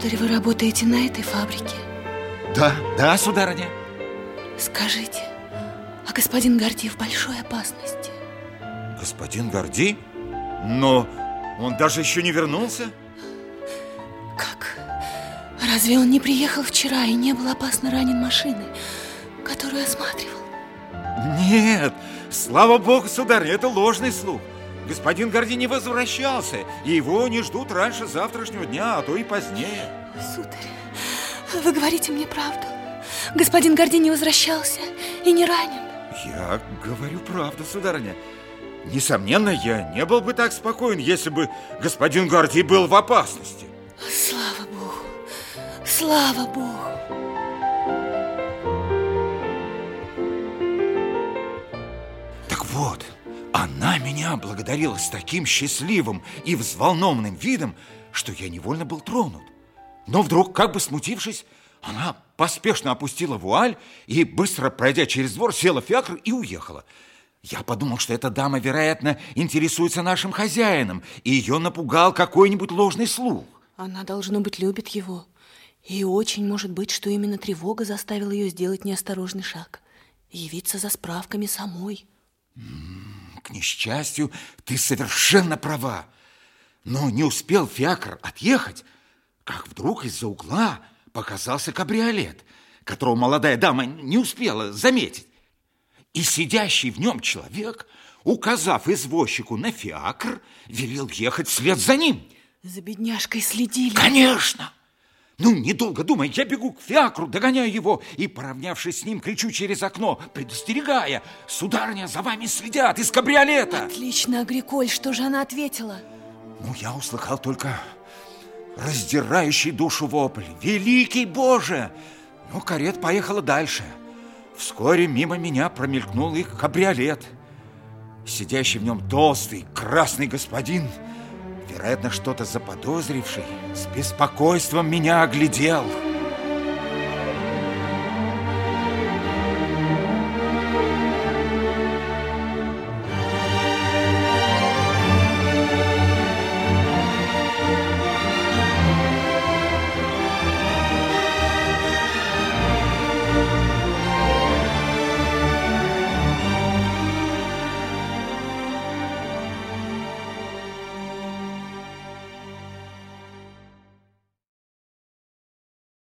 Сударь, вы работаете на этой фабрике? Да, да, сударыня. Скажите, а господин Горди в большой опасности? Господин Горди? Но он даже еще не вернулся? Как? Разве он не приехал вчера и не был опасно ранен машиной, которую осматривал? Нет, слава богу, сударь, это ложный слух. Господин Горди не возвращался, и его не ждут раньше завтрашнего дня, а то и позднее. Сударь, вы говорите мне правду. Господин Горди не возвращался и не ранен. Я говорю правду, сударыня. Несомненно, я не был бы так спокоен, если бы господин Горди был в опасности. Слава Богу! Слава Богу! Так вот, она меня благодарила с таким счастливым и взволнованным видом, что я невольно был тронут. Но вдруг, как бы смутившись, она поспешно опустила вуаль и, быстро пройдя через двор, села в фиакр и уехала. Я подумал, что эта дама, вероятно, интересуется нашим хозяином, и ее напугал какой-нибудь ложный слух. Она, должно быть, любит его. И очень может быть, что именно тревога заставила ее сделать неосторожный шаг. Явиться за справками самой. К несчастью, ты совершенно права. Но не успел фиакр отъехать, как вдруг из-за угла показался кабриолет, которого молодая дама не успела заметить. И сидящий в нем человек, указав извозчику на фиакр, велел ехать вслед за ним. За бедняжкой следили. Конечно! Ну, недолго думая, я бегу к фиакру, догоняю его и, поравнявшись с ним, кричу через окно, предостерегая. Сударыня, за вами следят из кабриолета. Отлично, Агриколь, что же она ответила? Ну, я услыхал только раздирающий душу вопль. Великий Боже! Ну, карет поехала дальше. Вскоре мимо меня промелькнул их кабриолет. Сидящий в нем толстый, красный господин – вероятно, что-то заподозривший, с беспокойством меня оглядел.